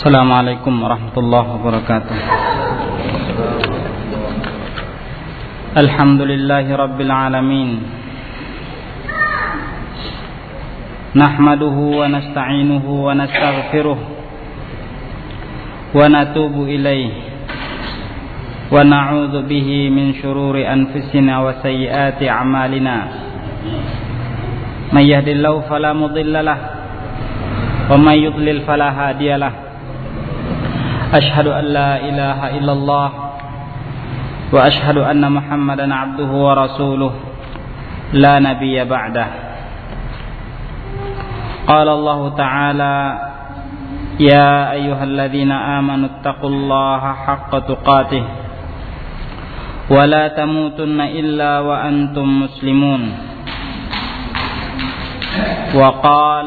السلام عليكم ورحمة الله وبركاته. الحمد لله رب العالمين. نحمده ونستعينه ونستغفره ونتوب إليه. ونعوذ به من شرور أنفسنا وسيئات أعمالنا. من يهد الله فلا مضل له ومن يضلل فلا هادي له. أشهد أن لا إله إلا الله وأشهد أن محمدا عبده ورسوله لا نبي بعده. قال الله تعالى يا أيها الذين آمنوا اتقوا الله حق تقاته ولا تموتن إلا وأنتم مسلمون. وقال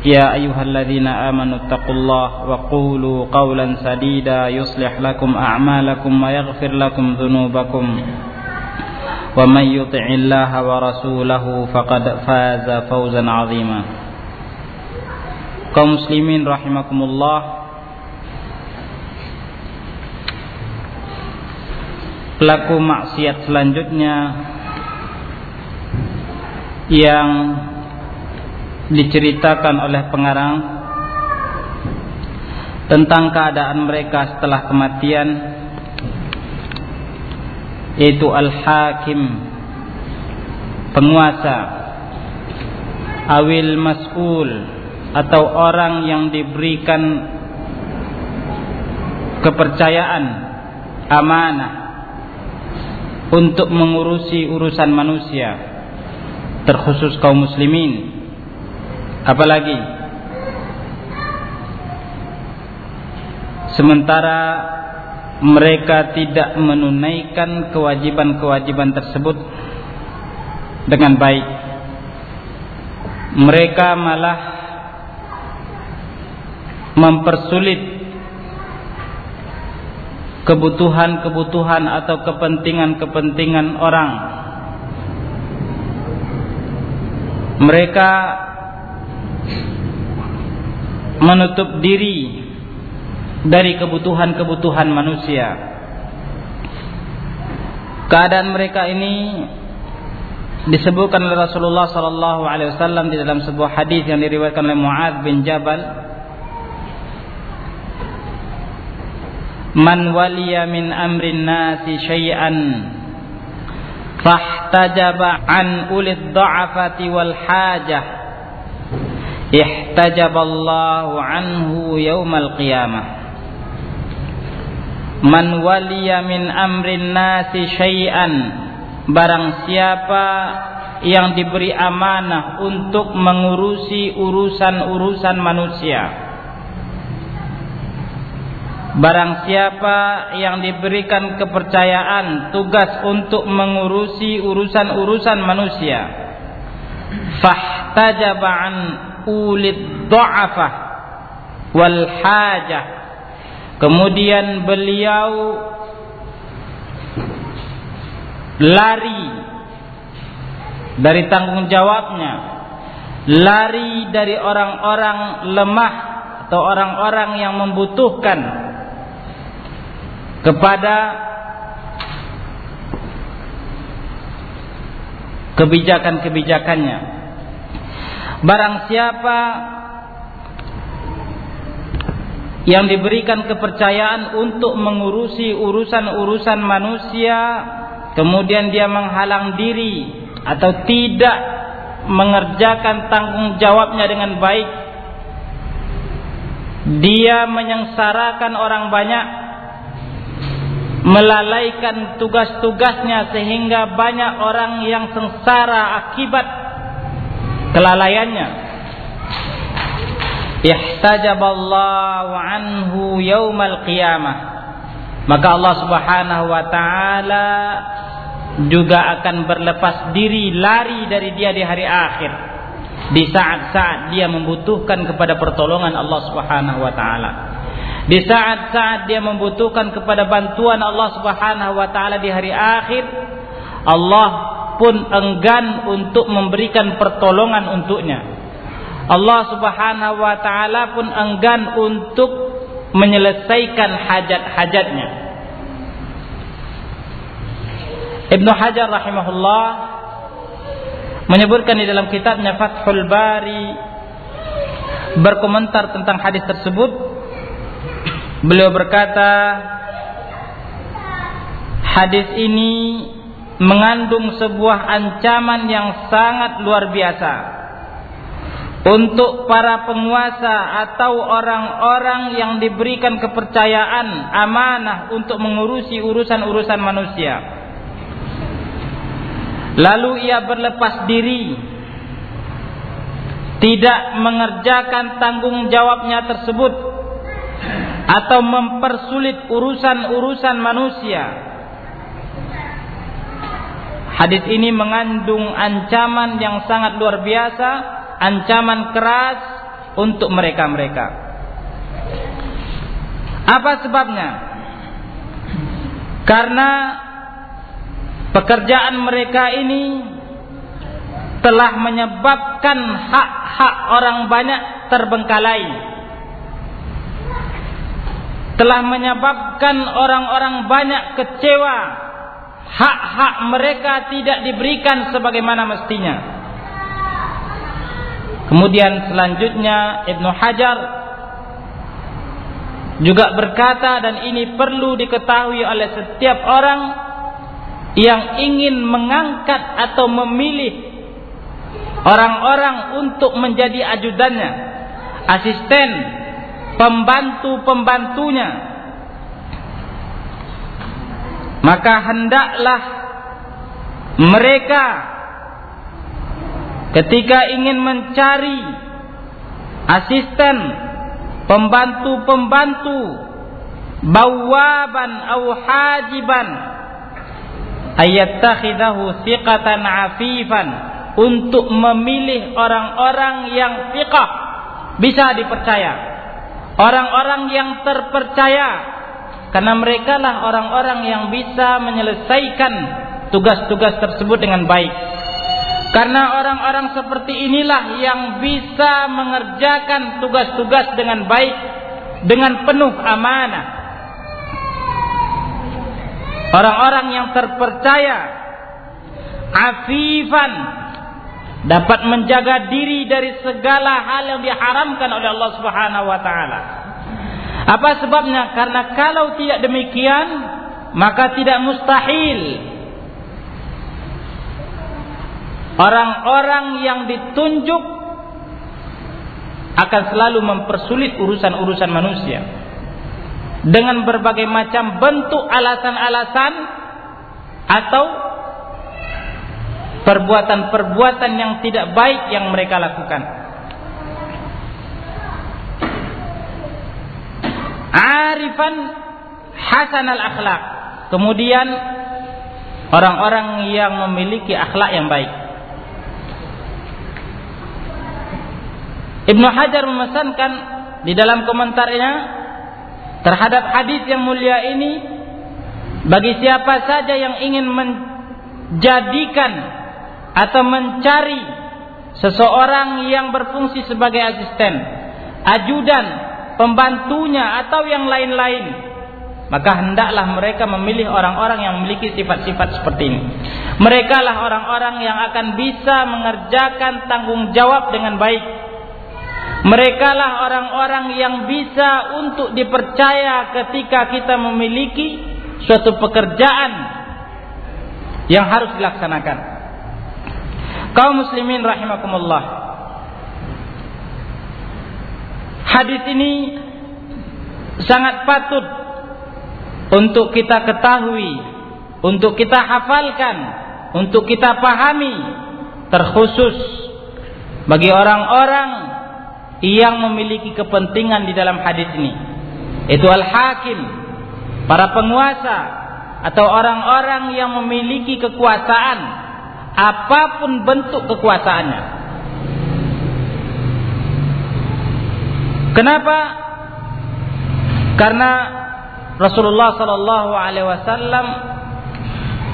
يا أيها الذين آمنوا اتقوا الله وقولوا قولا سديدا يصلح لكم أعمالكم ويغفر لكم ذنوبكم. ومن يطع الله ورسوله فقد فاز فوزا عظيما. kaum muslimin rahimakumullah. pelaku maksiat selanjutnya yang diceritakan oleh pengarang tentang keadaan mereka setelah kematian yaitu al-hakim penguasa awil mas'ul atau orang yang diberikan kepercayaan amanah untuk mengurusi urusan manusia terkhusus kaum muslimin apalagi sementara mereka tidak menunaikan kewajiban-kewajiban tersebut dengan baik. Mereka malah mempersulit kebutuhan-kebutuhan atau kepentingan-kepentingan orang. Mereka menutup diri dari kebutuhan-kebutuhan manusia. Keadaan mereka ini disebutkan oleh Rasulullah sallallahu alaihi wasallam di dalam sebuah hadis yang diriwayatkan oleh Muadz bin Jabal Man waliya min amrin nasi syai'an fahtajaba an ulid dha'afati wal hajah ihtajaballahu anhu yaumal qiyamah. Man waliya min amrin nasi syai'an. Barang siapa yang diberi amanah untuk mengurusi urusan-urusan manusia. Barang siapa yang diberikan kepercayaan tugas untuk mengurusi urusan-urusan manusia. Fahtajaba an ulid dha'afah wal hajah kemudian beliau lari dari tanggung jawabnya lari dari orang-orang lemah atau orang-orang yang membutuhkan kepada kebijakan-kebijakannya barang siapa yang diberikan kepercayaan untuk mengurusi urusan-urusan manusia kemudian dia menghalang diri atau tidak mengerjakan tanggung jawabnya dengan baik dia menyengsarakan orang banyak melalaikan tugas-tugasnya sehingga banyak orang yang sengsara akibat kelalaiannya. Ihtajaballahu anhu yaumal qiyamah. Maka Allah Subhanahu wa taala juga akan berlepas diri lari dari dia di hari akhir. Di saat-saat dia membutuhkan kepada pertolongan Allah Subhanahu wa taala. Di saat-saat dia membutuhkan kepada bantuan Allah Subhanahu wa taala di hari akhir Allah pun enggan untuk memberikan pertolongan untuknya. Allah Subhanahu wa taala pun enggan untuk menyelesaikan hajat-hajatnya. Ibnu Hajar rahimahullah menyebutkan di dalam kitabnya Fathul Bari berkomentar tentang hadis tersebut. Beliau berkata hadis ini mengandung sebuah ancaman yang sangat luar biasa. Untuk para penguasa atau orang-orang yang diberikan kepercayaan amanah untuk mengurusi urusan-urusan manusia. Lalu ia berlepas diri. Tidak mengerjakan tanggung jawabnya tersebut. Atau mempersulit urusan-urusan manusia Hadis ini mengandung ancaman yang sangat luar biasa Ancaman keras untuk mereka-mereka Apa sebabnya? Karena Pekerjaan mereka ini telah menyebabkan hak-hak orang banyak terbengkalai. Telah menyebabkan orang-orang banyak kecewa. Hak-hak mereka tidak diberikan sebagaimana mestinya. Kemudian selanjutnya Ibnu Hajar juga berkata dan ini perlu diketahui oleh setiap orang yang ingin mengangkat atau memilih orang-orang untuk menjadi ajudannya, asisten, pembantu-pembantunya. Maka hendaklah mereka ketika ingin mencari asisten, pembantu-pembantu, bawaban atau hajiban ayattakhidahu thiqatan afifan untuk memilih orang-orang yang fiqah bisa dipercaya. Orang-orang yang terpercaya karena mereka lah orang-orang yang bisa menyelesaikan tugas-tugas tersebut dengan baik karena orang-orang seperti inilah yang bisa mengerjakan tugas-tugas dengan baik dengan penuh amanah Orang-orang yang terpercaya afifan dapat menjaga diri dari segala hal yang diharamkan oleh Allah Subhanahu wa taala. Apa sebabnya? Karena kalau tidak demikian, maka tidak mustahil orang-orang yang ditunjuk akan selalu mempersulit urusan-urusan manusia dengan berbagai macam bentuk alasan-alasan atau perbuatan-perbuatan yang tidak baik yang mereka lakukan. Arifan hasan al-akhlak. Kemudian orang-orang yang memiliki akhlak yang baik. Ibnu Hajar memesankan di dalam komentarnya terhadap hadis yang mulia ini bagi siapa saja yang ingin menjadikan atau mencari seseorang yang berfungsi sebagai asisten, ajudan, pembantunya atau yang lain-lain maka hendaklah mereka memilih orang-orang yang memiliki sifat-sifat seperti ini. Mereka lah orang-orang yang akan bisa mengerjakan tanggung jawab dengan baik Merekalah orang-orang yang bisa untuk dipercaya ketika kita memiliki suatu pekerjaan yang harus dilaksanakan. Kaum muslimin rahimakumullah. Hadis ini sangat patut untuk kita ketahui, untuk kita hafalkan, untuk kita pahami terkhusus bagi orang-orang yang memiliki kepentingan di dalam hadis ini. Itu al-hakim, para penguasa, atau orang-orang yang memiliki kekuasaan apa pun bentuk kekuasaannya. Kenapa? Karena Rasulullah sallallahu alaihi wasallam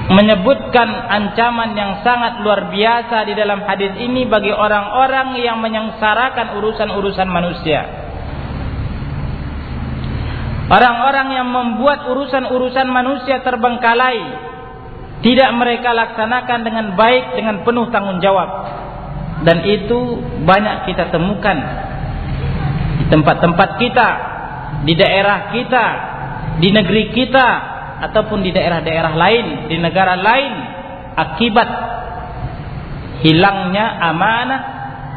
menyebutkan ancaman yang sangat luar biasa di dalam hadis ini bagi orang-orang yang menyengsarakan urusan-urusan manusia. Orang-orang yang membuat urusan-urusan manusia terbengkalai tidak mereka laksanakan dengan baik dengan penuh tanggung jawab. Dan itu banyak kita temukan di tempat-tempat kita, di daerah kita, di negeri kita, ataupun di daerah-daerah lain, di negara lain akibat hilangnya amanah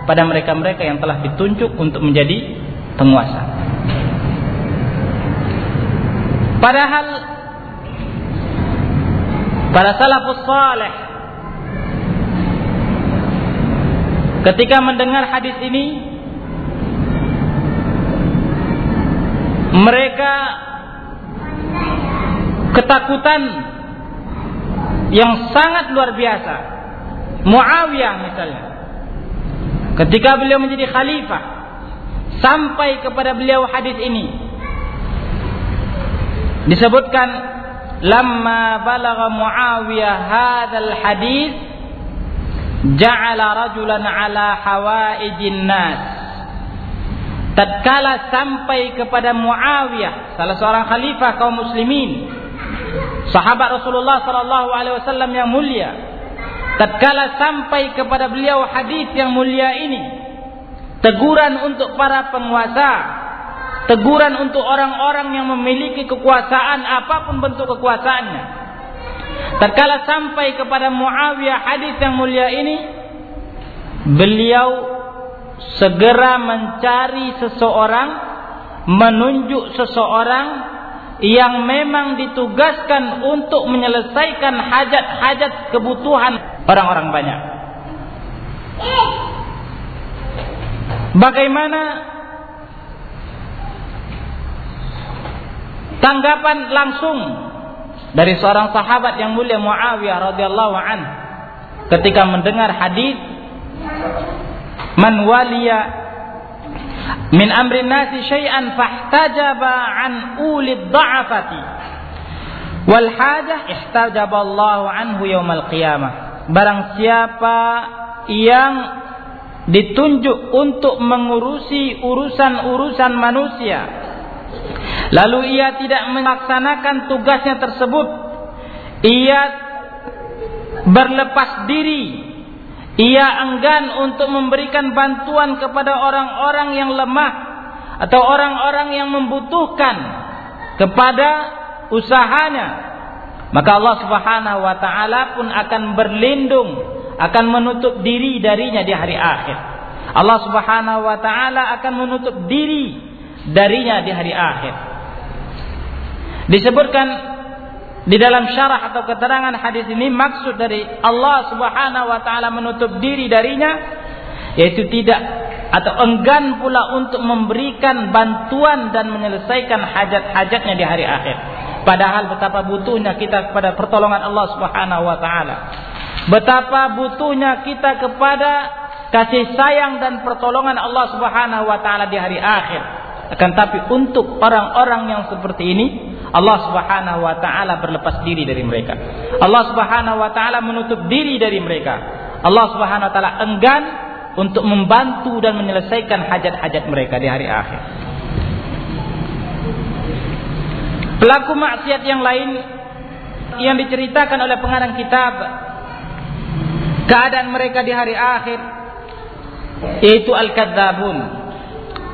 pada mereka-mereka yang telah ditunjuk untuk menjadi penguasa. Padahal para salafus saleh ketika mendengar hadis ini mereka ketakutan yang sangat luar biasa. Muawiyah misalnya. Ketika beliau menjadi khalifah sampai kepada beliau hadis ini disebutkan lamma balagha Muawiyah hadzal hadis ja'ala rajulan ala hawaijin nas tatkala sampai kepada Muawiyah salah seorang khalifah kaum muslimin sahabat Rasulullah sallallahu alaihi wasallam yang mulia tatkala sampai kepada beliau hadis yang mulia ini teguran untuk para penguasa teguran untuk orang-orang yang memiliki kekuasaan apa pun bentuk kekuasaannya tatkala sampai kepada Muawiyah hadis yang mulia ini beliau segera mencari seseorang menunjuk seseorang yang memang ditugaskan untuk menyelesaikan hajat-hajat kebutuhan orang-orang banyak. Bagaimana tanggapan langsung dari seorang sahabat yang mulia Muawiyah radhiyallahu an ketika mendengar hadis man waliya min amrin nasi syai'an fahtajaba an ulid dha'afati. Wal hajah ihtajaba Allah anhu yaumal qiyamah. Barang siapa yang ditunjuk untuk mengurusi urusan-urusan manusia lalu ia tidak melaksanakan tugasnya tersebut ia berlepas diri ia enggan untuk memberikan bantuan kepada orang-orang yang lemah atau orang-orang yang membutuhkan kepada usahanya. Maka Allah Subhanahu wa taala pun akan berlindung, akan menutup diri darinya di hari akhir. Allah Subhanahu wa taala akan menutup diri darinya di hari akhir. Disebutkan di dalam syarah atau keterangan hadis ini maksud dari Allah Subhanahu wa taala menutup diri darinya yaitu tidak atau enggan pula untuk memberikan bantuan dan menyelesaikan hajat-hajatnya di hari akhir. Padahal betapa butuhnya kita kepada pertolongan Allah Subhanahu wa taala. Betapa butuhnya kita kepada kasih sayang dan pertolongan Allah Subhanahu wa taala di hari akhir. Akan tapi untuk orang-orang yang seperti ini Allah Subhanahu wa taala berlepas diri dari mereka. Allah Subhanahu wa taala menutup diri dari mereka. Allah Subhanahu wa taala enggan untuk membantu dan menyelesaikan hajat-hajat mereka di hari akhir. Pelaku maksiat yang lain yang diceritakan oleh pengarang kitab keadaan mereka di hari akhir yaitu al-kadzabun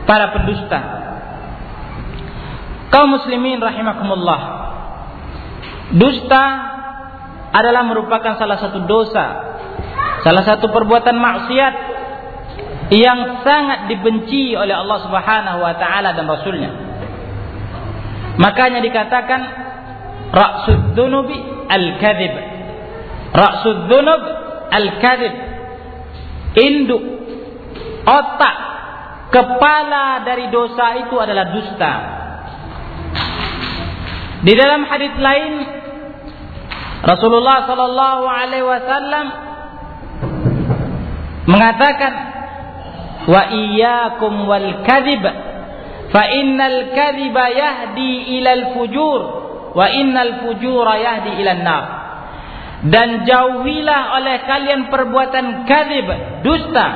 para pendusta Kaum muslimin rahimakumullah. Dusta adalah merupakan salah satu dosa, salah satu perbuatan maksiat yang sangat dibenci oleh Allah Subhanahu wa taala dan rasulnya. Makanya dikatakan ra'sud dunubi al-kadzib. Ra'sud dunub al-kadzib. Induk otak kepala dari dosa itu adalah dusta. Di dalam hadis lain Rasulullah sallallahu alaihi wasallam mengatakan wa iyyakum wal kadhib fa innal kadhiba yahdi ilal fujur wa innal fujura yahdi ilan nar. Dan jauhilah oleh kalian perbuatan kadhib dusta.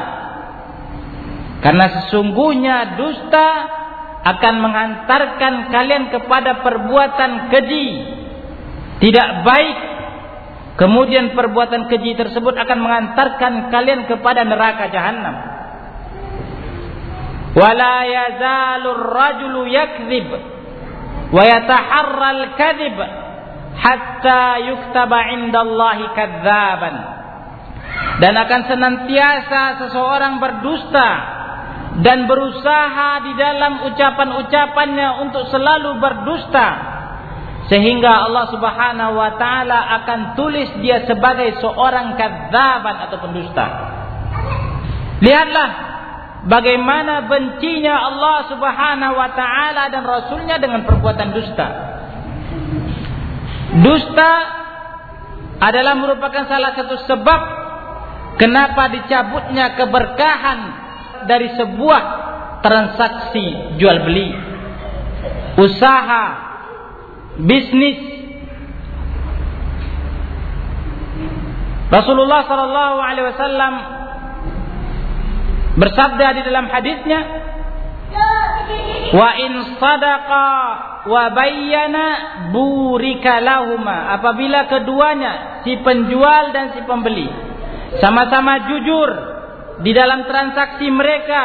Karena sesungguhnya dusta akan menghantarkan kalian kepada perbuatan keji. Tidak baik. Kemudian perbuatan keji tersebut akan mengantarkan kalian kepada neraka jahanam wala yazalur rajulu yakdzib wa yataharra al-kadhib hatta yuktaba indallahi kadzaban. Dan akan senantiasa seseorang berdusta dan berusaha di dalam ucapan-ucapannya untuk selalu berdusta sehingga Allah Subhanahu wa taala akan tulis dia sebagai seorang kadzaban atau pendusta. Lihatlah bagaimana bencinya Allah Subhanahu wa taala dan rasulnya dengan perbuatan dusta. Dusta adalah merupakan salah satu sebab kenapa dicabutnya keberkahan dari sebuah transaksi jual beli, usaha, bisnis. Rasulullah sallallahu alaihi wasallam bersabda di dalam hadisnya, "Wa in sadaqa wa bayyana burika lahuma." Apabila keduanya, si penjual dan si pembeli, sama-sama jujur di dalam transaksi mereka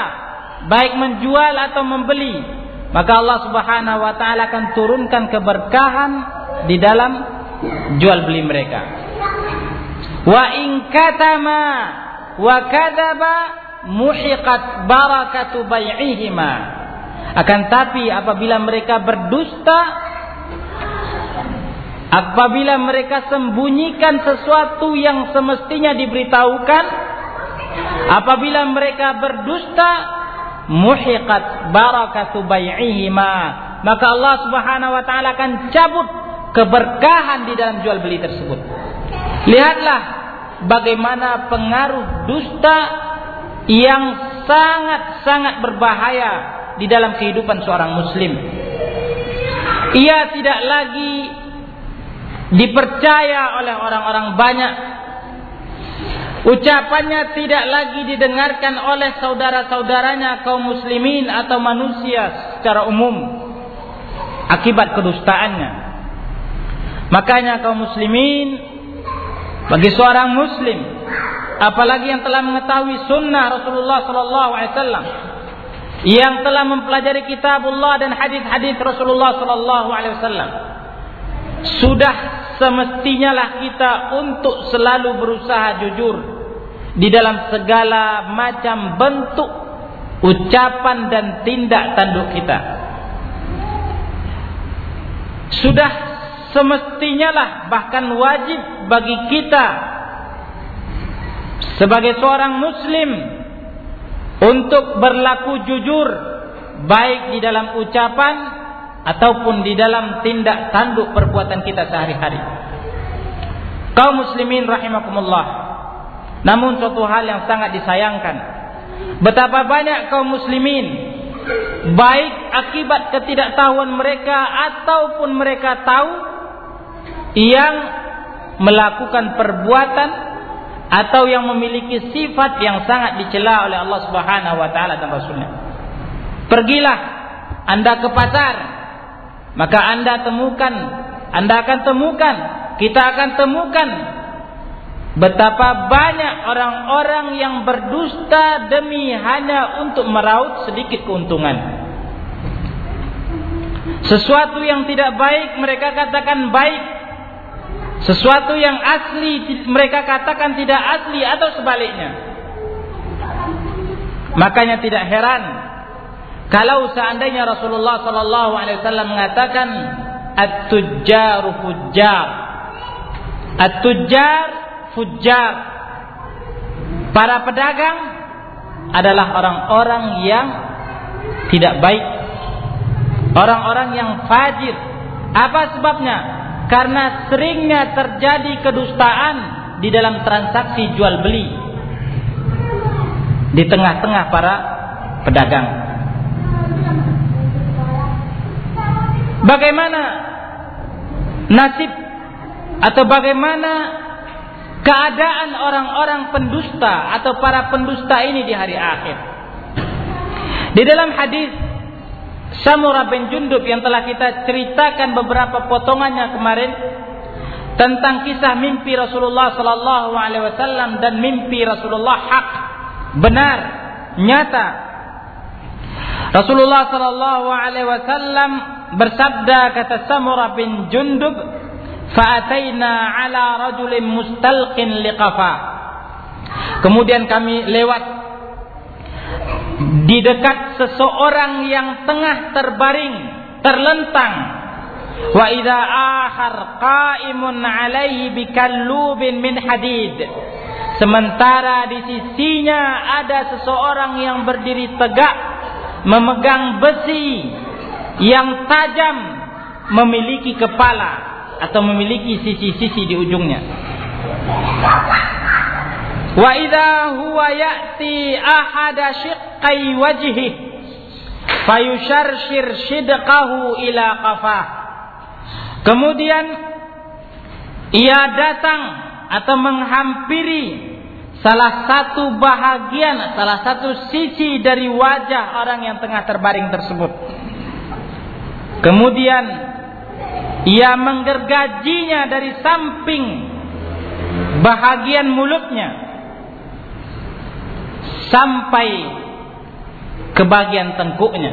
baik menjual atau membeli maka Allah Subhanahu wa taala akan turunkan keberkahan di dalam jual beli mereka. Wa in katama wa kadzaba muhiqat barakatu bai'ihima akan tapi apabila mereka berdusta apabila mereka sembunyikan sesuatu yang semestinya diberitahukan Apabila mereka berdusta, muhiqat barakatu bai'ihima. Maka Allah Subhanahu wa taala akan cabut keberkahan di dalam jual beli tersebut. Lihatlah bagaimana pengaruh dusta yang sangat-sangat berbahaya di dalam kehidupan seorang muslim. Ia tidak lagi dipercaya oleh orang-orang banyak Ucapannya tidak lagi didengarkan oleh saudara-saudaranya kaum muslimin atau manusia secara umum akibat kedustaannya. Makanya kaum muslimin bagi seorang muslim apalagi yang telah mengetahui sunnah Rasulullah wasallam yang telah mempelajari kitabullah dan hadis-hadis Rasulullah wasallam sudah semestinya lah kita untuk selalu berusaha jujur di dalam segala macam bentuk ucapan dan tindak tanduk kita. Sudah semestinya lah bahkan wajib bagi kita sebagai seorang muslim untuk berlaku jujur baik di dalam ucapan ataupun di dalam tindak tanduk perbuatan kita sehari-hari. Kaum muslimin rahimakumullah. Namun suatu hal yang sangat disayangkan. Betapa banyak kaum muslimin baik akibat ketidaktahuan mereka ataupun mereka tahu yang melakukan perbuatan atau yang memiliki sifat yang sangat dicela oleh Allah Subhanahu wa taala dan rasulnya. Pergilah Anda ke pasar, maka Anda temukan, Anda akan temukan, kita akan temukan Betapa banyak orang-orang yang berdusta demi hanya untuk meraup sedikit keuntungan. Sesuatu yang tidak baik mereka katakan baik. Sesuatu yang asli mereka katakan tidak asli atau sebaliknya. Makanya tidak heran kalau seandainya Rasulullah sallallahu alaihi wasallam mengatakan at-tujjaru fujjar. At-tujjar fujjar. Para pedagang adalah orang-orang yang tidak baik. Orang-orang yang fajir. Apa sebabnya? karena seringnya terjadi kedustaan di dalam transaksi jual beli di tengah-tengah para pedagang. Bagaimana nasib atau bagaimana keadaan orang-orang pendusta atau para pendusta ini di hari akhir? Di dalam hadis Samurah bin Jundub yang telah kita ceritakan beberapa potongannya kemarin tentang kisah mimpi Rasulullah sallallahu alaihi wasallam dan mimpi Rasulullah hak, benar, nyata. Rasulullah sallallahu alaihi wasallam bersabda kata Samurah bin Jundub, "Fa'ataina 'ala rajulin mustalqin liqafa." Kemudian kami lewat di dekat seseorang yang tengah terbaring, terlentang. Wa idza akhar qa'imun 'alaihi bikallubin min hadid. Sementara di sisinya ada seseorang yang berdiri tegak memegang besi yang tajam memiliki kepala atau memiliki sisi-sisi di ujungnya. Wa idza huwa ya'ti ahada shiqqai wajhi fayusharshir shidqahu ila qafah. Kemudian ia datang atau menghampiri salah satu bahagian, salah satu sisi dari wajah orang yang tengah terbaring tersebut. Kemudian ia menggergajinya dari samping bahagian mulutnya sampai ke bagian tengkuknya.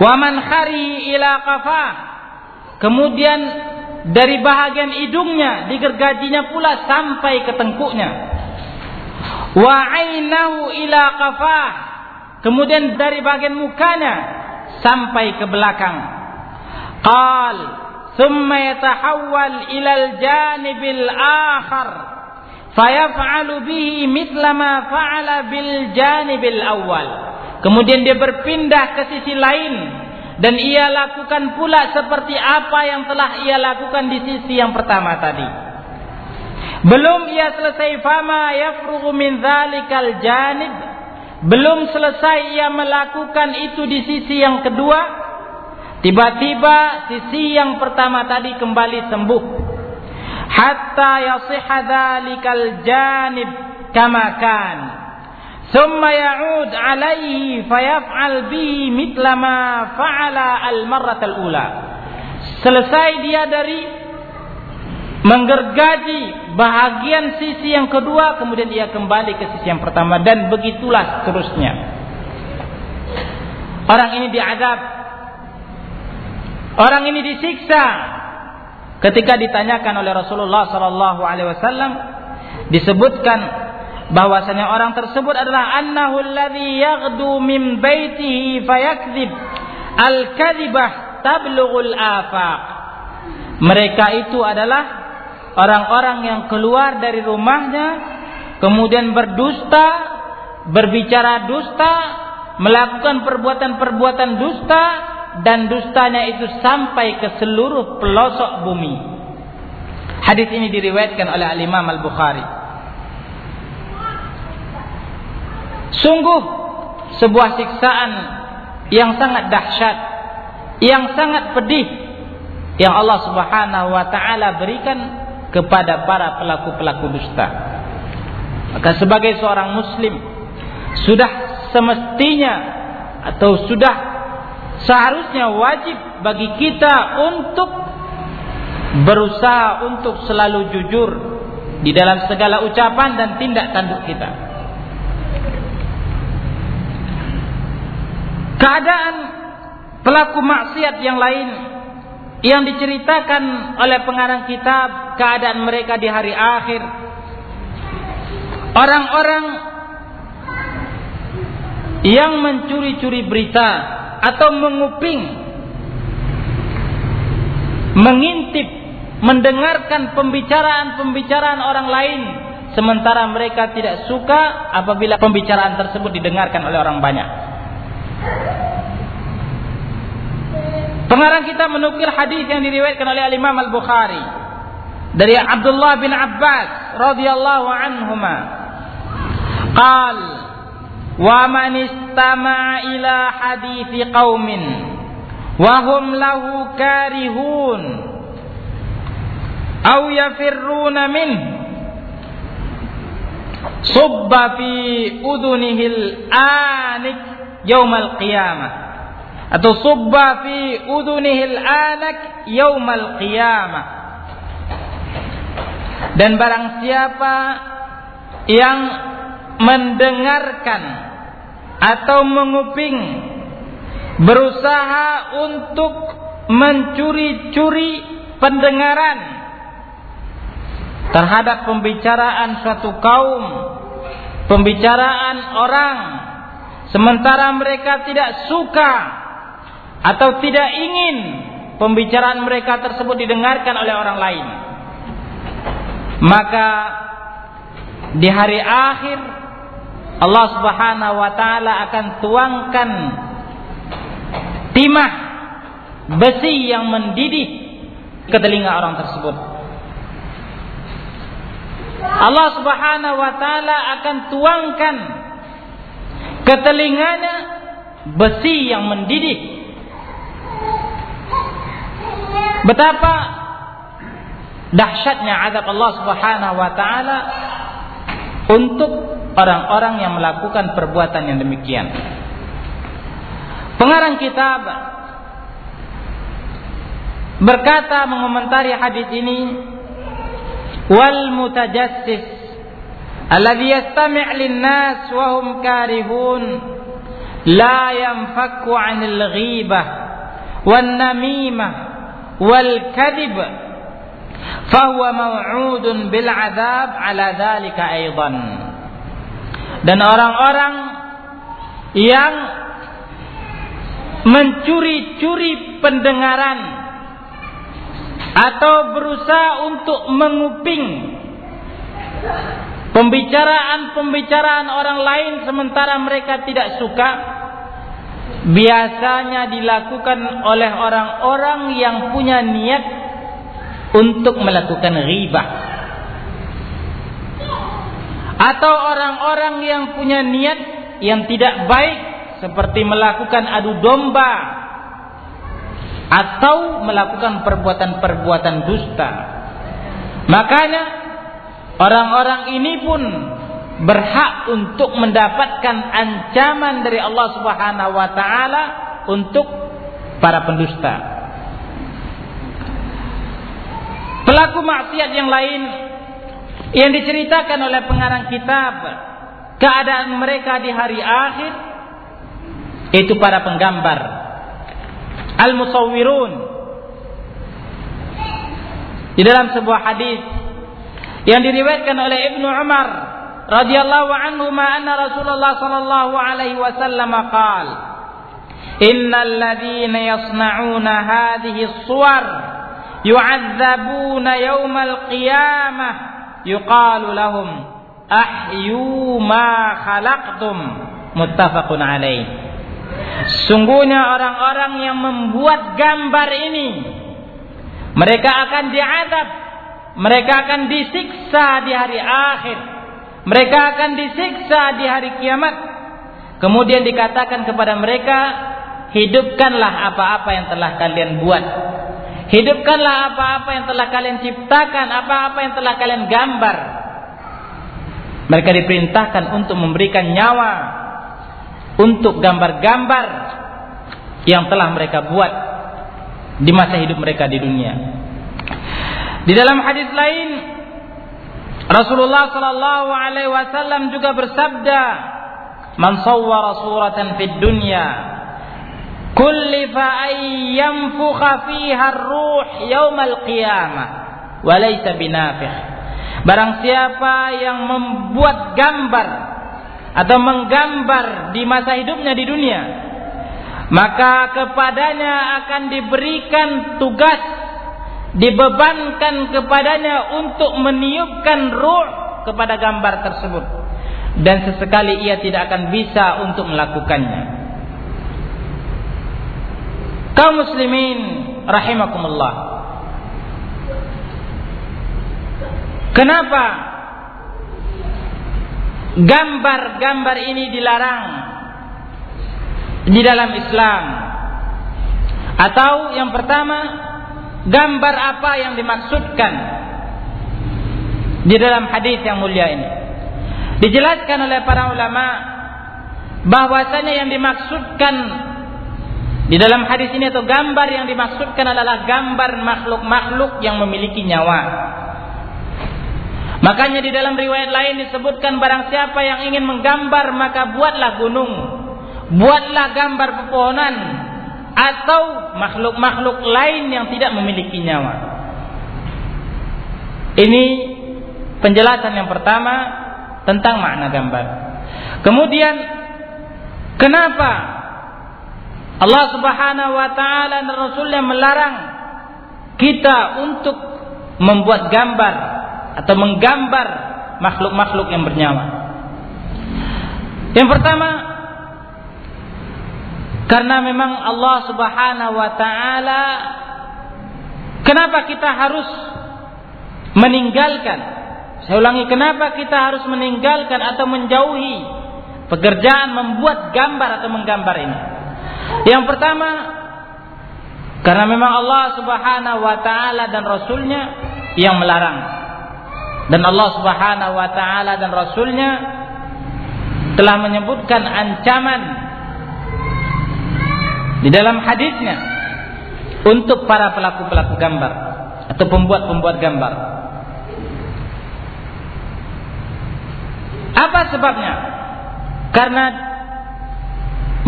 Waman khari ila kafa. Kemudian dari bahagian hidungnya digergajinya pula sampai ke tengkuknya. Wa ainahu ila kafa. Kemudian dari bagian mukanya sampai ke belakang. Thumma yatahawwal ila al-janibil akhar fayaf'alu bihi mithla ma fa'ala bil janibil awal. Kemudian dia berpindah ke sisi lain dan ia lakukan pula seperti apa yang telah ia lakukan di sisi yang pertama tadi. Belum ia selesai fama yafrughu min dzalikal janib, belum selesai ia melakukan itu di sisi yang kedua, tiba-tiba sisi yang pertama tadi kembali sembuh. Hatta yasihha dzalikal janib kama kan. Thumma ya'ud alaihi fayaf'al bihi mithla ma fa'ala al marratal ula. Selesai dia dari menggergaji bahagian sisi yang kedua kemudian dia kembali ke sisi yang pertama. Dan begitulah seterusnya. Orang ini diadab orang ini disiksa Ketika ditanyakan oleh Rasulullah sallallahu alaihi wasallam disebutkan bahwasanya orang tersebut adalah annahu alladhi yaghdu min baitihi fayakdzib al-kadzibah tablughul afaq. Mereka itu adalah orang-orang yang keluar dari rumahnya kemudian berdusta, berbicara dusta, melakukan perbuatan-perbuatan dusta dan dustanya itu sampai ke seluruh pelosok bumi. Hadis ini diriwayatkan oleh Al Imam Al Bukhari. Sungguh sebuah siksaan yang sangat dahsyat, yang sangat pedih yang Allah Subhanahu wa taala berikan kepada para pelaku-pelaku dusta. Maka sebagai seorang muslim sudah semestinya atau sudah seharusnya wajib bagi kita untuk berusaha untuk selalu jujur di dalam segala ucapan dan tindak tanduk kita. Keadaan pelaku maksiat yang lain yang diceritakan oleh pengarang kitab keadaan mereka di hari akhir. Orang-orang yang mencuri-curi berita atau menguping mengintip mendengarkan pembicaraan-pembicaraan orang lain sementara mereka tidak suka apabila pembicaraan tersebut didengarkan oleh orang banyak Pengarang kita menukil hadis yang diriwayatkan oleh Imam Al-Bukhari dari Abdullah bin Abbas radhiyallahu anhuma. Qal wa man istama'a ila hadithi qaumin wa hum lahu karihun. Aw yafirruna min subba fi udunihi al-anik yaumal qiyamah. Atau subba fi udunihil anak yaumal qiyamah. Dan barang siapa yang mendengarkan atau menguping berusaha untuk mencuri-curi pendengaran terhadap pembicaraan suatu kaum pembicaraan orang sementara mereka tidak suka atau tidak ingin pembicaraan mereka tersebut didengarkan oleh orang lain. Maka di hari akhir Allah Subhanahu wa taala akan tuangkan timah besi yang mendidih ke telinga orang tersebut. Allah Subhanahu wa taala akan tuangkan ke telinganya besi yang mendidih. Betapa dahsyatnya azab Allah Subhanahu wa taala untuk orang-orang yang melakukan perbuatan yang demikian. Pengarang kitab berkata mengomentari hadis ini wal mutajassis alladhi yastami' lin-nas wa hum karihun la yanfakku 'anil ghibah wan namimah wal kadib fahuwa maw'udun bil azab ala dzalika aidan. Dan orang-orang yang mencuri-curi pendengaran atau berusaha untuk menguping pembicaraan-pembicaraan orang lain sementara mereka tidak suka biasanya dilakukan oleh orang-orang yang punya niat untuk melakukan riba atau orang-orang yang punya niat yang tidak baik seperti melakukan adu domba atau melakukan perbuatan-perbuatan dusta makanya orang-orang ini pun berhak untuk mendapatkan ancaman dari Allah Subhanahu wa taala untuk para pendusta. Pelaku maksiat yang lain yang diceritakan oleh pengarang kitab keadaan mereka di hari akhir itu para penggambar. Al-musawwirun. Di dalam sebuah hadis yang diriwayatkan oleh Ibnu Umar radhiyallahu anhu ma anna Rasulullah sallallahu alaihi wasallam qaal Innal ladzina yasna'una hadhihi as-suwar yu'adzabuna yawmal qiyamah yuqalu lahum ahyu ma khalaqtum muttafaqun alaih Sungguhnya orang-orang yang membuat gambar ini mereka akan diadab mereka akan disiksa di hari akhir mereka akan disiksa di hari kiamat. Kemudian dikatakan kepada mereka, hidupkanlah apa-apa yang telah kalian buat. Hidupkanlah apa-apa yang telah kalian ciptakan, apa-apa yang telah kalian gambar. Mereka diperintahkan untuk memberikan nyawa untuk gambar-gambar yang telah mereka buat di masa hidup mereka di dunia. Di dalam hadis lain Rasulullah sallallahu alaihi wasallam juga bersabda, "Man sawwara suratan fid dunya kullifa ay yanfukha fiha ar-ruh yaumal qiyamah wa laysa binafikh." Barang siapa yang membuat gambar atau menggambar di masa hidupnya di dunia, maka kepadanya akan diberikan tugas dibebankan kepadanya untuk meniupkan ruh kepada gambar tersebut dan sesekali ia tidak akan bisa untuk melakukannya Kaum muslimin rahimakumullah. Kenapa gambar-gambar ini dilarang di dalam Islam? Atau yang pertama, gambar apa yang dimaksudkan di dalam hadis yang mulia ini? Dijelaskan oleh para ulama bahwasanya yang dimaksudkan di dalam hadis ini atau gambar yang dimaksudkan adalah gambar makhluk-makhluk yang memiliki nyawa. Makanya di dalam riwayat lain disebutkan barang siapa yang ingin menggambar maka buatlah gunung, buatlah gambar pepohonan atau makhluk-makhluk lain yang tidak memiliki nyawa. Ini penjelasan yang pertama tentang makna gambar. Kemudian kenapa Allah Subhanahu wa taala dan Rasulnya melarang kita untuk membuat gambar atau menggambar makhluk-makhluk yang bernyawa. Yang pertama, karena memang Allah Subhanahu wa taala kenapa kita harus meninggalkan saya ulangi kenapa kita harus meninggalkan atau menjauhi pekerjaan membuat gambar atau menggambar ini. Yang pertama karena memang Allah Subhanahu wa taala dan rasulnya yang melarang. Dan Allah Subhanahu wa taala dan rasulnya telah menyebutkan ancaman di dalam hadisnya untuk para pelaku-pelaku gambar atau pembuat-pembuat gambar. Apa sebabnya? Karena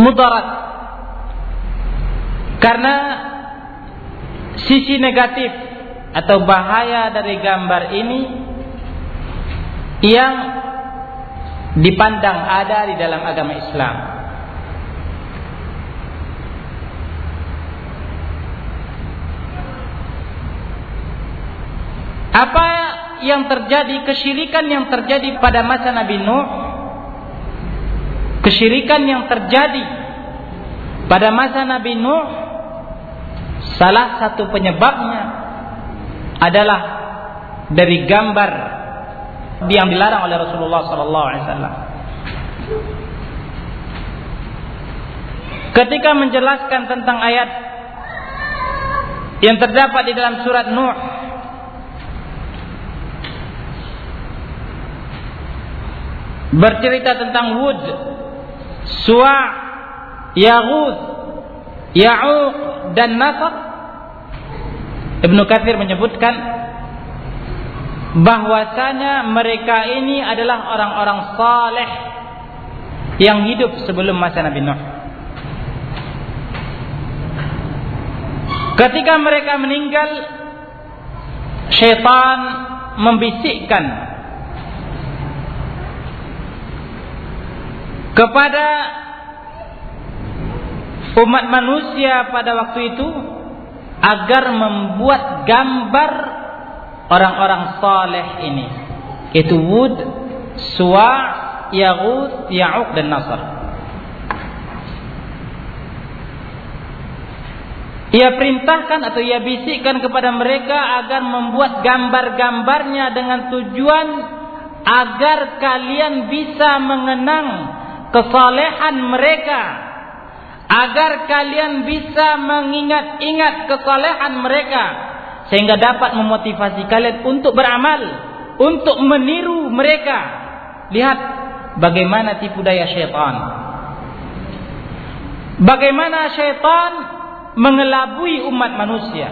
mudarat. Karena sisi negatif atau bahaya dari gambar ini yang dipandang ada di dalam agama Islam. Apa yang terjadi, kesyirikan yang terjadi pada masa Nabi Nuh, kesyirikan yang terjadi pada masa Nabi Nuh, salah satu penyebabnya adalah dari gambar yang dilarang oleh Rasulullah wasallam. Ketika menjelaskan tentang ayat yang terdapat di dalam surat Nuh bercerita tentang Wud, Suwa, Yaghud, Ya'uq dan Nasr Ibnu Katsir menyebutkan bahwasanya mereka ini adalah orang-orang saleh yang hidup sebelum masa Nabi Nuh. Ketika mereka meninggal, syaitan membisikkan kepada umat manusia pada waktu itu agar membuat gambar orang-orang saleh ini itu Wud, Suwa, Yaghut, Ya'uq dan Nasr. Ia perintahkan atau ia bisikkan kepada mereka agar membuat gambar-gambarnya dengan tujuan agar kalian bisa mengenang kesalehan mereka agar kalian bisa mengingat-ingat kesalehan mereka sehingga dapat memotivasi kalian untuk beramal, untuk meniru mereka. Lihat bagaimana tipu daya syaitan. Bagaimana syaitan mengelabui umat manusia.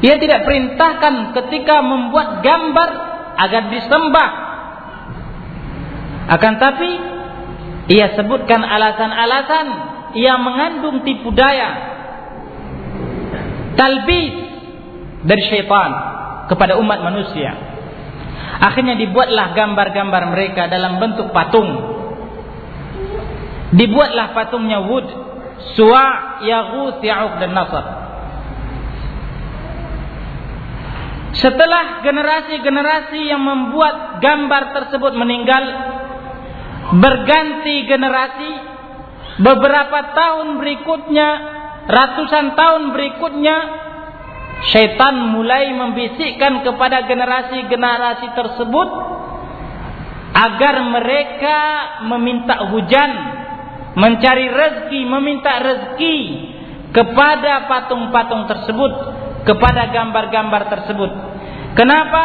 Ia tidak perintahkan ketika membuat gambar agar disembah. Akan tapi ia sebutkan alasan-alasan yang mengandung tipu daya. Talbis dari syaitan kepada umat manusia. Akhirnya dibuatlah gambar-gambar mereka dalam bentuk patung. Dibuatlah patungnya Wud, Suwa, Yaghuth, Ya'uq dan Nasr. Setelah generasi-generasi yang membuat gambar tersebut meninggal, berganti generasi, beberapa tahun berikutnya ratusan tahun berikutnya syaitan mulai membisikkan kepada generasi-generasi tersebut agar mereka meminta hujan, mencari rezeki, meminta rezeki kepada patung-patung tersebut, kepada gambar-gambar tersebut. Kenapa?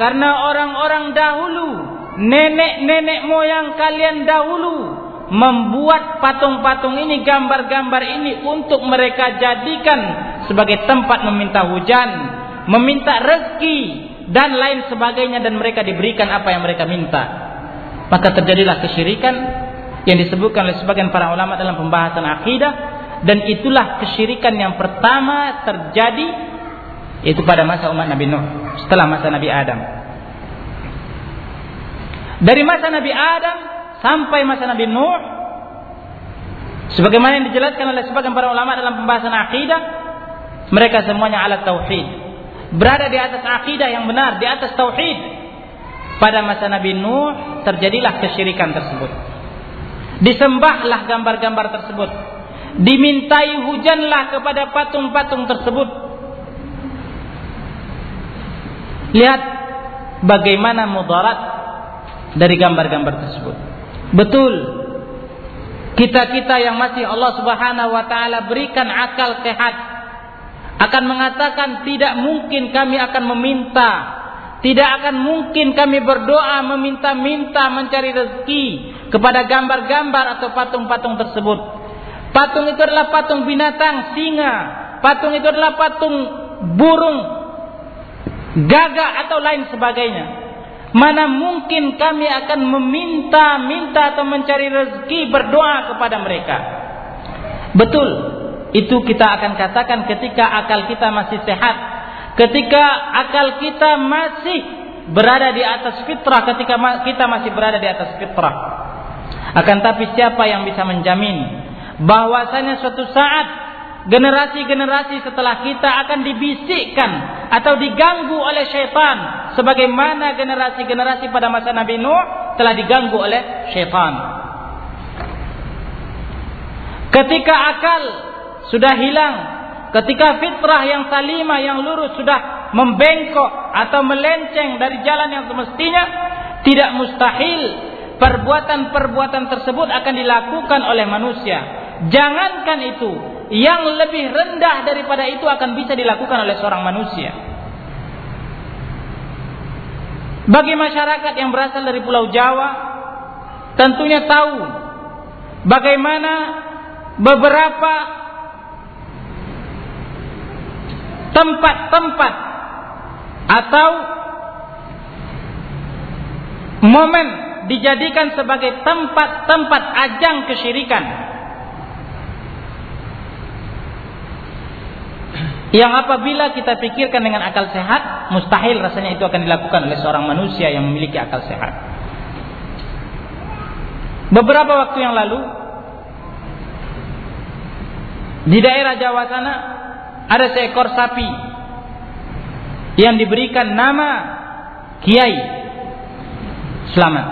Karena orang-orang dahulu, nenek-nenek moyang kalian dahulu membuat patung-patung ini, gambar-gambar ini untuk mereka jadikan sebagai tempat meminta hujan, meminta rezeki dan lain sebagainya dan mereka diberikan apa yang mereka minta. Maka terjadilah kesyirikan yang disebutkan oleh sebagian para ulama dalam pembahasan akidah dan itulah kesyirikan yang pertama terjadi yaitu pada masa umat Nabi Nuh setelah masa Nabi Adam. Dari masa Nabi Adam sampai masa Nabi Nuh sebagaimana yang dijelaskan oleh sebagian para ulama dalam pembahasan akidah mereka semuanya alat tauhid berada di atas akidah yang benar di atas tauhid pada masa Nabi Nuh terjadilah kesyirikan tersebut. Disembahlah gambar-gambar tersebut. Dimintai hujanlah kepada patung-patung tersebut. Lihat bagaimana mudarat dari gambar-gambar tersebut. Betul. Kita-kita yang masih Allah Subhanahu wa taala berikan akal sehat akan mengatakan tidak mungkin kami akan meminta tidak akan mungkin kami berdoa meminta-minta mencari rezeki kepada gambar-gambar atau patung-patung tersebut. Patung itu adalah patung binatang, singa. Patung itu adalah patung burung, gagak atau lain sebagainya. Mana mungkin kami akan meminta-minta atau mencari rezeki berdoa kepada mereka. Betul, itu kita akan katakan ketika akal kita masih sehat ketika akal kita masih berada di atas fitrah ketika kita masih berada di atas fitrah akan tapi siapa yang bisa menjamin bahwasanya suatu saat generasi-generasi setelah kita akan dibisikkan atau diganggu oleh syaitan sebagaimana generasi-generasi pada masa Nabi Nuh telah diganggu oleh syaitan ketika akal sudah hilang Ketika fitrah yang salimah yang lurus sudah membengkok atau melenceng dari jalan yang semestinya, tidak mustahil perbuatan-perbuatan tersebut akan dilakukan oleh manusia. Jangankan itu, yang lebih rendah daripada itu akan bisa dilakukan oleh seorang manusia. Bagi masyarakat yang berasal dari Pulau Jawa, tentunya tahu bagaimana beberapa tempat-tempat atau momen dijadikan sebagai tempat-tempat ajang kesyirikan yang apabila kita pikirkan dengan akal sehat mustahil rasanya itu akan dilakukan oleh seorang manusia yang memiliki akal sehat beberapa waktu yang lalu di daerah Jawa sana ada seekor sapi yang diberikan nama Kiai Selamat.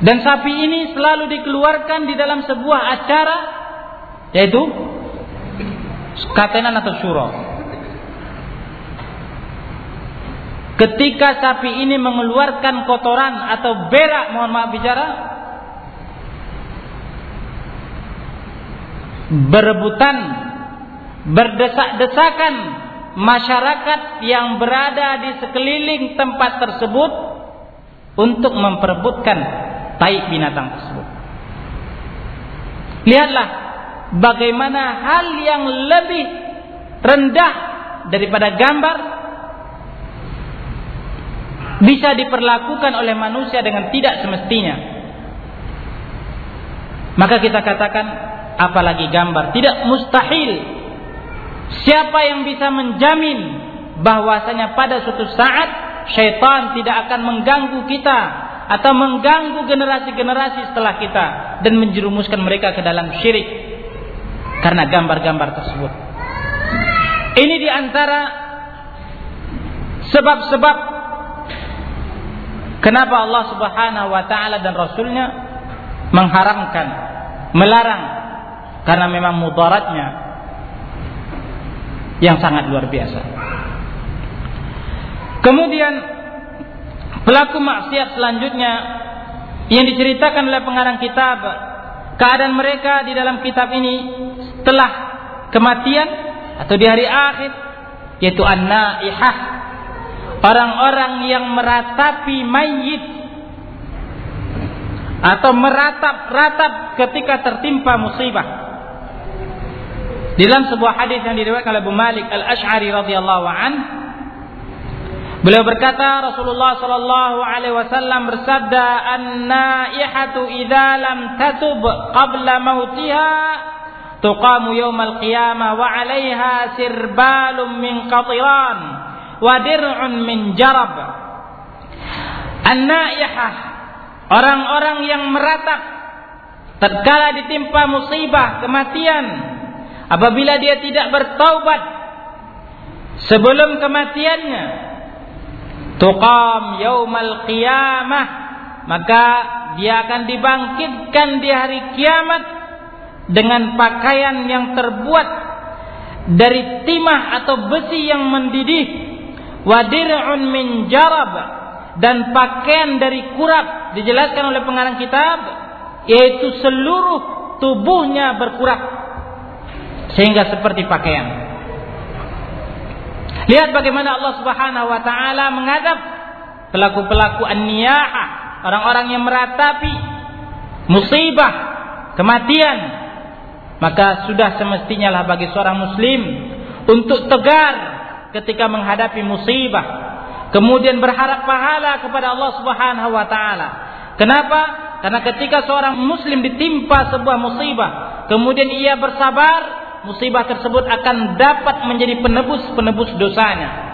Dan sapi ini selalu dikeluarkan di dalam sebuah acara yaitu katenan atau syuro. Ketika sapi ini mengeluarkan kotoran atau berak, mohon maaf bicara, berebutan berdesak-desakan masyarakat yang berada di sekeliling tempat tersebut untuk memperebutkan tai binatang tersebut. Lihatlah bagaimana hal yang lebih rendah daripada gambar bisa diperlakukan oleh manusia dengan tidak semestinya. Maka kita katakan apalagi gambar. Tidak mustahil. Siapa yang bisa menjamin bahwasanya pada suatu saat syaitan tidak akan mengganggu kita atau mengganggu generasi-generasi setelah kita dan menjerumuskan mereka ke dalam syirik karena gambar-gambar tersebut. Ini di antara sebab-sebab kenapa Allah Subhanahu wa taala dan rasulnya mengharamkan, melarang karena memang mudaratnya yang sangat luar biasa. Kemudian pelaku maksiat selanjutnya yang diceritakan oleh pengarang kitab keadaan mereka di dalam kitab ini setelah kematian atau di hari akhir yaitu an-naihah orang-orang yang meratapi mayit atau meratap-ratap ketika tertimpa musibah. Dalam sebuah hadis yang diriwayatkan oleh Abu Malik Al-Asy'ari radhiyallahu an, beliau berkata Rasulullah sallallahu alaihi wasallam bersabda, "An-naihatu idza lam tatub qabla mautiha tuqamu yaumal qiyamah wa 'alaiha sirbalun min qatiran wa dir'un min jarab." An-naihah Orang-orang yang meratap tatkala ditimpa musibah kematian apabila dia tidak bertaubat sebelum kematiannya tuqam yaumal qiyamah maka dia akan dibangkitkan di hari kiamat dengan pakaian yang terbuat dari timah atau besi yang mendidih wadir'un min jarab dan pakaian dari kurap dijelaskan oleh pengarang kitab yaitu seluruh tubuhnya berkurap sehingga seperti pakaian. Lihat bagaimana Allah Subhanahu wa taala mengadab pelaku-pelaku an orang-orang yang meratapi musibah, kematian. Maka sudah semestinya lah bagi seorang muslim untuk tegar ketika menghadapi musibah, kemudian berharap pahala kepada Allah Subhanahu wa taala. Kenapa? Karena ketika seorang muslim ditimpa sebuah musibah, kemudian ia bersabar, musibah tersebut akan dapat menjadi penebus-penebus dosanya.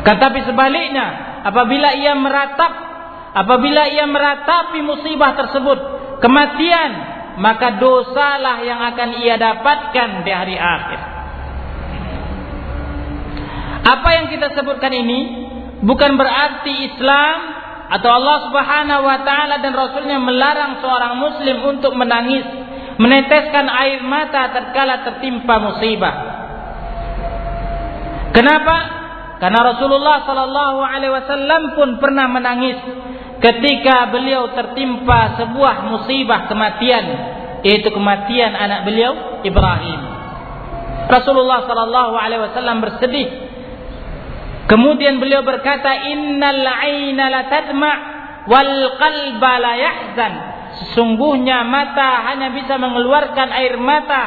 Tetapi sebaliknya, apabila ia meratap, apabila ia meratapi musibah tersebut, kematian, maka dosalah yang akan ia dapatkan di hari akhir. Apa yang kita sebutkan ini bukan berarti Islam atau Allah Subhanahu wa taala dan rasulnya melarang seorang muslim untuk menangis, meneteskan air mata tatkala tertimpa musibah. Kenapa? Karena Rasulullah sallallahu alaihi wasallam pun pernah menangis ketika beliau tertimpa sebuah musibah kematian, yaitu kematian anak beliau Ibrahim. Rasulullah sallallahu alaihi wasallam bersedih Kemudian beliau berkata, "Innal 'aina la tadma' wal qalba la yahzan." Sesungguhnya mata hanya bisa mengeluarkan air mata,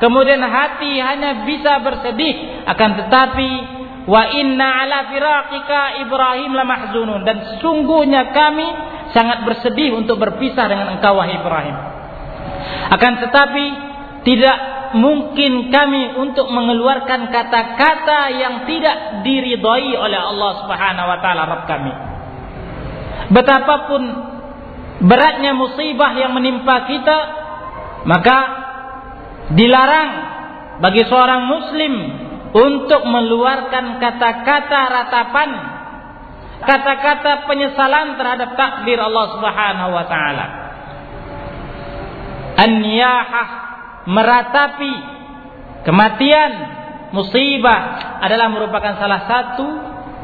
kemudian hati hanya bisa bersedih, akan tetapi wa inna ala firaqika Ibrahim la mahzunun dan sesungguhnya kami sangat bersedih untuk berpisah dengan engkau wahai Ibrahim. Akan tetapi tidak mungkin kami untuk mengeluarkan kata-kata yang tidak diridhai oleh Allah Subhanahu wa taala Rabb kami. Betapapun beratnya musibah yang menimpa kita, maka dilarang bagi seorang muslim untuk mengeluarkan kata-kata ratapan, kata-kata penyesalan terhadap takdir Allah Subhanahu wa taala. An-niyahah meratapi kematian, musibah adalah merupakan salah satu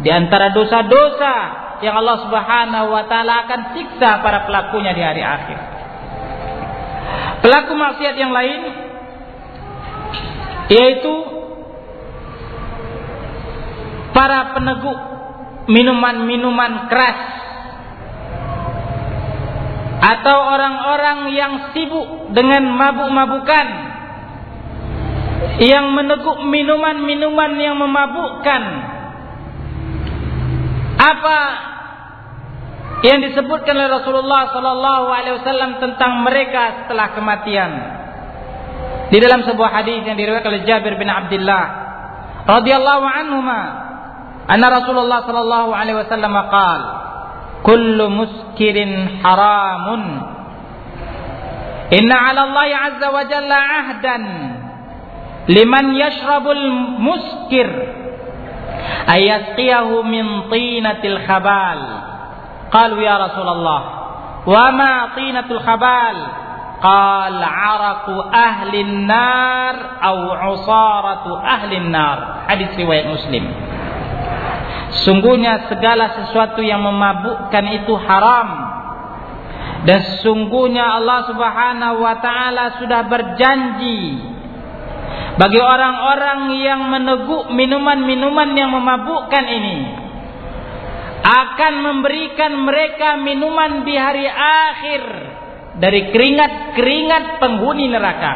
di antara dosa-dosa yang Allah Subhanahu wa taala akan siksa para pelakunya di hari akhir. Pelaku maksiat yang lain yaitu para peneguk minuman-minuman keras. Atau orang-orang yang sibuk dengan mabuk-mabukan. Yang meneguk minuman-minuman yang memabukkan. Apa yang disebutkan oleh Rasulullah sallallahu alaihi wasallam tentang mereka setelah kematian? Di dalam sebuah hadis yang diriwayatkan oleh Jabir bin Abdullah radhiyallahu anhuma anna Rasulullah sallallahu alaihi wasallam qala kullu muskirin haramun inna ala Allah azza wa jalla ahdan liman yashrabul muskir ayasqiyahu min tinatil khabal qalu ya rasulullah wa ma tinatul khabal qal araku ahli nar au usaratu ahli nar hadis riwayat muslim sungguhnya segala sesuatu yang memabukkan itu haram dan sungguhnya Allah Subhanahu wa taala sudah berjanji bagi orang-orang yang meneguk minuman-minuman yang memabukkan ini akan memberikan mereka minuman di hari akhir dari keringat-keringat penghuni neraka.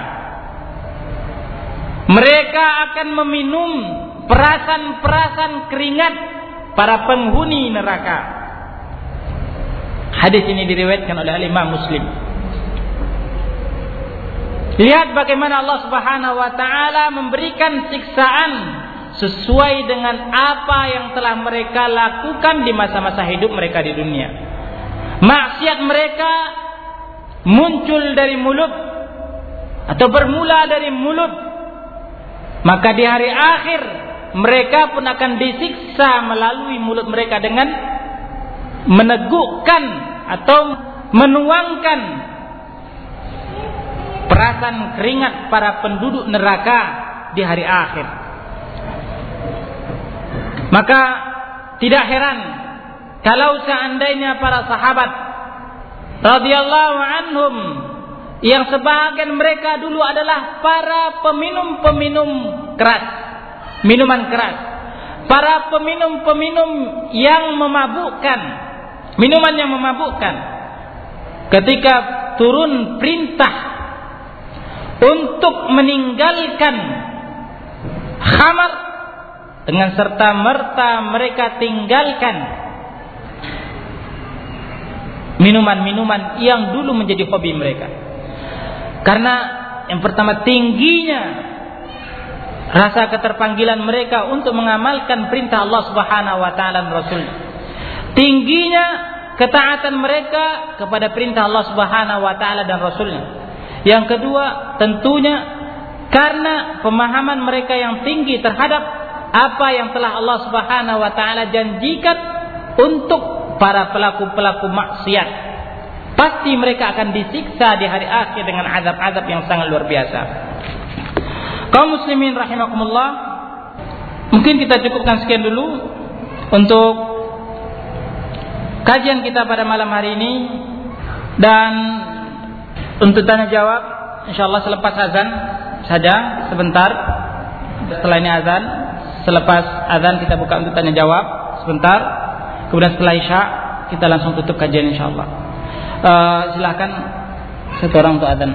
Mereka akan meminum perasan-perasan keringat para penghuni neraka. Hadis ini diriwayatkan oleh Imam Muslim. Lihat bagaimana Allah Subhanahu wa taala memberikan siksaan sesuai dengan apa yang telah mereka lakukan di masa-masa hidup mereka di dunia. Maksiat mereka muncul dari mulut atau bermula dari mulut. Maka di hari akhir mereka pun akan disiksa melalui mulut mereka dengan menegukkan atau menuangkan perasan keringat para penduduk neraka di hari akhir. Maka tidak heran kalau seandainya para sahabat radhiyallahu anhum yang sebagian mereka dulu adalah para peminum-peminum keras, minuman keras. Para peminum-peminum yang memabukkan, minuman yang memabukkan. Ketika turun perintah untuk meninggalkan khamar dengan serta merta mereka tinggalkan minuman-minuman yang dulu menjadi hobi mereka. Karena yang pertama tingginya rasa keterpanggilan mereka untuk mengamalkan perintah Allah Subhanahu wa taala dan Rasul. Tingginya ketaatan mereka kepada perintah Allah Subhanahu wa taala dan Rasulnya. Yang kedua, tentunya karena pemahaman mereka yang tinggi terhadap apa yang telah Allah Subhanahu wa taala janjikan untuk para pelaku-pelaku maksiat. Pasti mereka akan disiksa di hari akhir dengan azab-azab yang sangat luar biasa. Kaum muslimin rahimakumullah, mungkin kita cukupkan sekian dulu untuk kajian kita pada malam hari ini dan untuk tanya jawab, insya Allah selepas azan saja sebentar. Setelah ini azan, selepas azan kita buka untuk tanya jawab sebentar. Kemudian setelah isya kita langsung tutup kajian insya Allah. Uh, silakan satu orang untuk azan.